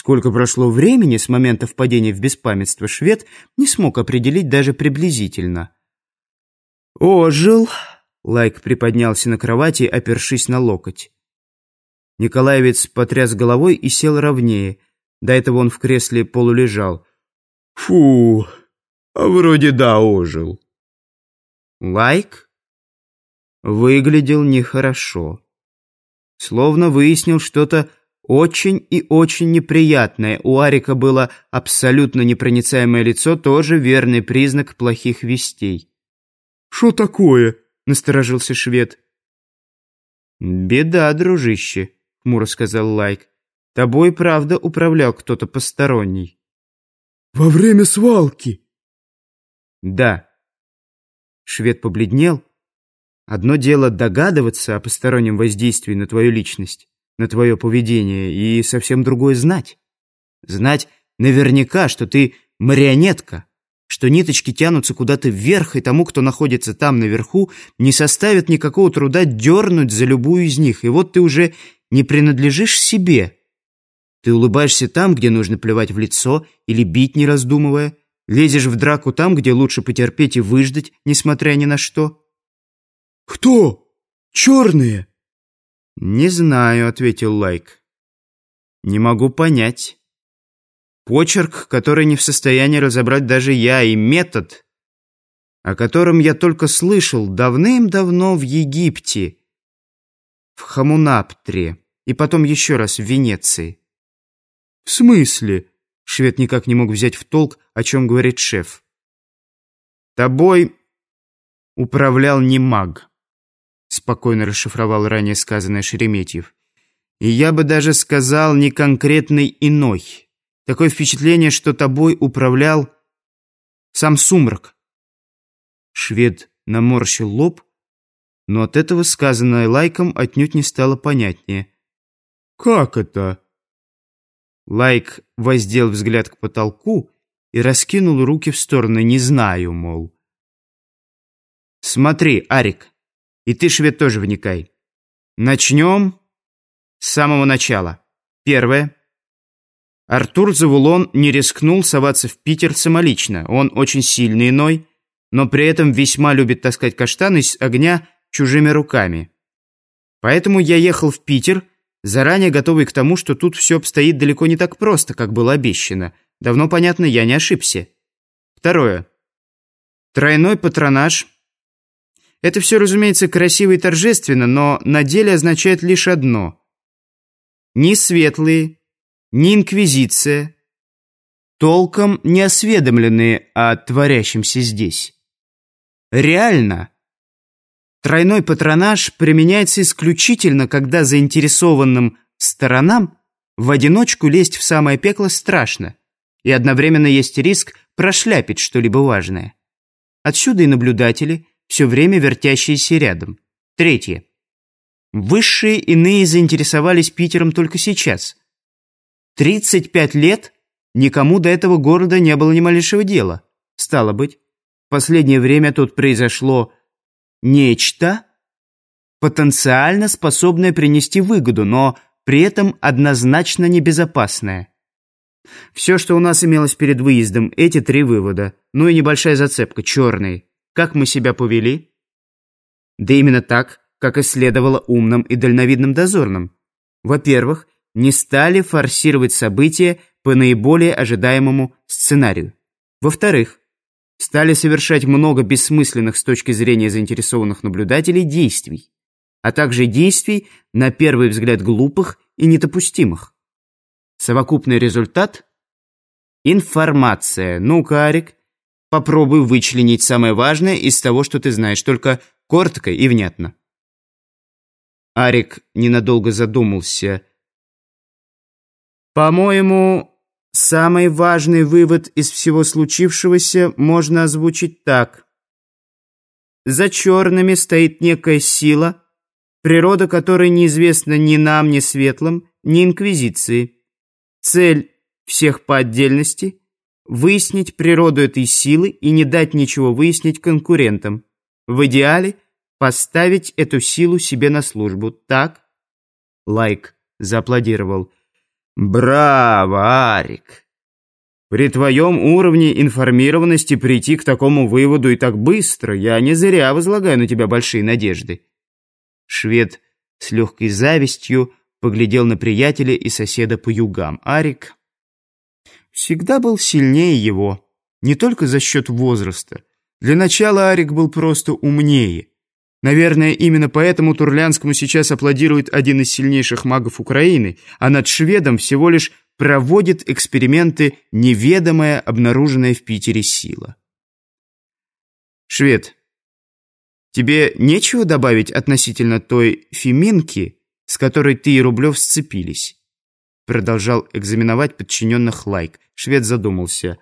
Сколько прошло времени с момента впадения в беспамятство, швед не смог определить даже приблизительно. «Ожил!» — Лайк приподнялся на кровати, опершись на локоть. Николаевец потряс головой и сел ровнее. До этого он в кресле полулежал. «Фу, а вроде да, ожил». Лайк выглядел нехорошо. Словно выяснил что-то очень и очень неприятное. У Арика было абсолютно непроницаемое лицо, тоже верный признак плохих вестей. «Что такое?» — насторожился швед. «Беда, дружище», — хмуро сказал Лайк. «Тобой, правда, управлял кто-то посторонний». «Во время свалки?» «Да». Швед побледнел. Одно дело догадываться о постороннем воздействии на твою личность, на твое поведение, и совсем другое знать. Знать наверняка, что ты марионетка, что ниточки тянутся куда-то вверх, и тому, кто находится там наверху, не составит никакого труда дернуть за любую из них. И вот ты уже не принадлежишь себе. Ты улыбаешься там, где нужно плевать в лицо или бить, не раздумывая. Лезешь в драку там, где лучше потерпеть и выждать, несмотря ни на что. «Кто? Черные?» «Не знаю», — ответил Лайк. «Не могу понять. Почерк, который не в состоянии разобрать даже я, и метод, о котором я только слышал давным-давно в Египте, в Хамунаптре и потом еще раз в Венеции. «В смысле?» Швед никак не мог взять в толк, о чем говорит шеф. «Тобой управлял не маг», спокойно расшифровал ранее сказанное Шереметьев. «И я бы даже сказал, не конкретный иной. Такое впечатление, что тобой управлял сам сумрак». Швед наморщил лоб, но от этого сказанное Лайком отнюдь не стало понятнее. «Как это?» Лайк воздел взгляд к потолку и раскинул руки в стороны. «Не знаю, мол». «Смотри, Арик, и ты, швед, тоже вникай. Начнем с самого начала. Первое. Артур Завулон не рискнул соваться в Питер самолично. Он очень сильный иной, но при этом весьма любит таскать каштаны с огня чужими руками. Поэтому я ехал в Питер, заранее готовый к тому, что тут все обстоит далеко не так просто, как было обещано. Давно понятно, я не ошибся. Второе. Тройной патронаж. Это все, разумеется, красиво и торжественно, но на деле означает лишь одно. Ни светлые, ни инквизиция толком не осведомленные о творящемся здесь. Реально, тройной патронаж применяется исключительно, когда заинтересованным сторонам в одиночку лезть в самое пекло страшно, и одновременно есть риск прошляпить что-либо важное. Отсюда и наблюдатели, все время вертящиеся рядом. Третье. Высшие иные заинтересовались Питером только сейчас. 35 лет никому до этого города не было ни малейшего дела. Стало быть, в последнее время тут произошло нечто, потенциально способное принести выгоду, но при этом однозначно небезопасное. Все, что у нас имелось перед выездом, эти три вывода. Ну и небольшая зацепка, черный. Как мы себя повели? Да именно так, как и следовало умным и дальновидным дозорным. Во-первых, не стали форсировать события по наиболее ожидаемому сценарию. Во-вторых, стали совершать много бессмысленных с точки зрения заинтересованных наблюдателей действий, а также действий, на первый взгляд, глупых и недопустимых. Совокупный результат – информация. Ну-ка, Арик, попробуй вычленить самое важное из того, что ты знаешь, только коротко и внятно. Арик ненадолго задумался. «По-моему, самый важный вывод из всего случившегося можно озвучить так. За черными стоит некая сила, природа которой неизвестна ни нам, ни светлым, ни инквизиции. Цель всех по отдельности – выяснить природу этой силы и не дать ничего выяснить конкурентам. В идеале – поставить эту силу себе на службу. Так? Лайк зааплодировал. Браво, Арик! При твоем уровне информированности прийти к такому выводу и так быстро, я не зря возлагаю на тебя большие надежды. Швед с легкой завистью поглядел на приятеля и соседа по югам. Арик всегда был сильнее его, не только за счет возраста. Для начала Арик был просто умнее. Наверное, именно поэтому Турлянскому сейчас аплодирует один из сильнейших магов Украины, а над шведом всего лишь проводит эксперименты неведомая, обнаруженная в Питере сила. Швед, тебе нечего добавить относительно той Феминки, с которой ты и Рублев сцепились? Продолжал экзаменовать подчиненных Лайк. Швед задумался.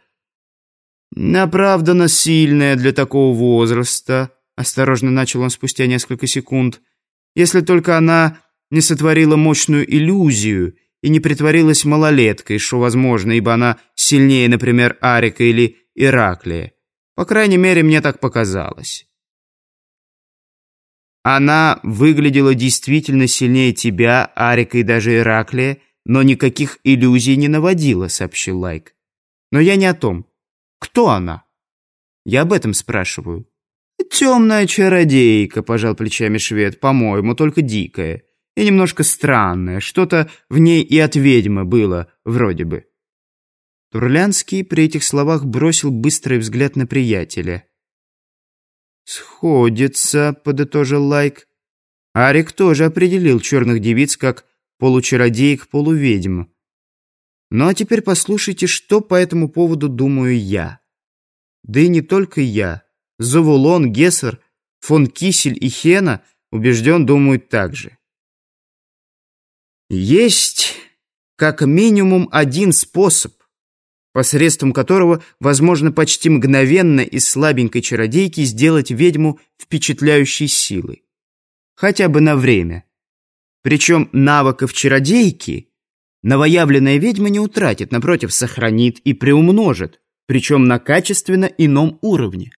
Оправдана сильная для такого возраста, Осторожно начал он спустя несколько секунд. Если только она не сотворила мощную иллюзию и не притворилась малолеткой, что возможно, ибо она сильнее, например, Арика или Ираклия. По крайней мере, мне так показалось. Она выглядела действительно сильнее тебя, Арика и даже Ираклия, но никаких иллюзий не наводила, сообщил Лайк. Но я не о том. Кто она? Я об этом спрашиваю. «Темная чародейка», — пожал плечами швед, — «по-моему, только дикая. И немножко странная. Что-то в ней и от ведьмы было, вроде бы». Турлянский при этих словах бросил быстрый взгляд на приятеля. «Сходится», — подытожил Лайк. Арик тоже определил черных девиц как получародеек-полуведьм. Ну а теперь послушайте, что по этому поводу думаю я. Да и не только я. Завулон, Гессер, фон Кисель и Хена, убежден, думают так же. Есть как минимум один способ, посредством которого возможно почти мгновенно из слабенькой чародейки сделать ведьму впечатляющей силой. Хотя бы на время. Причем навыков чародейки новоявленная ведьма не утратит, напротив, сохранит и приумножит, причем на качественно ином уровне.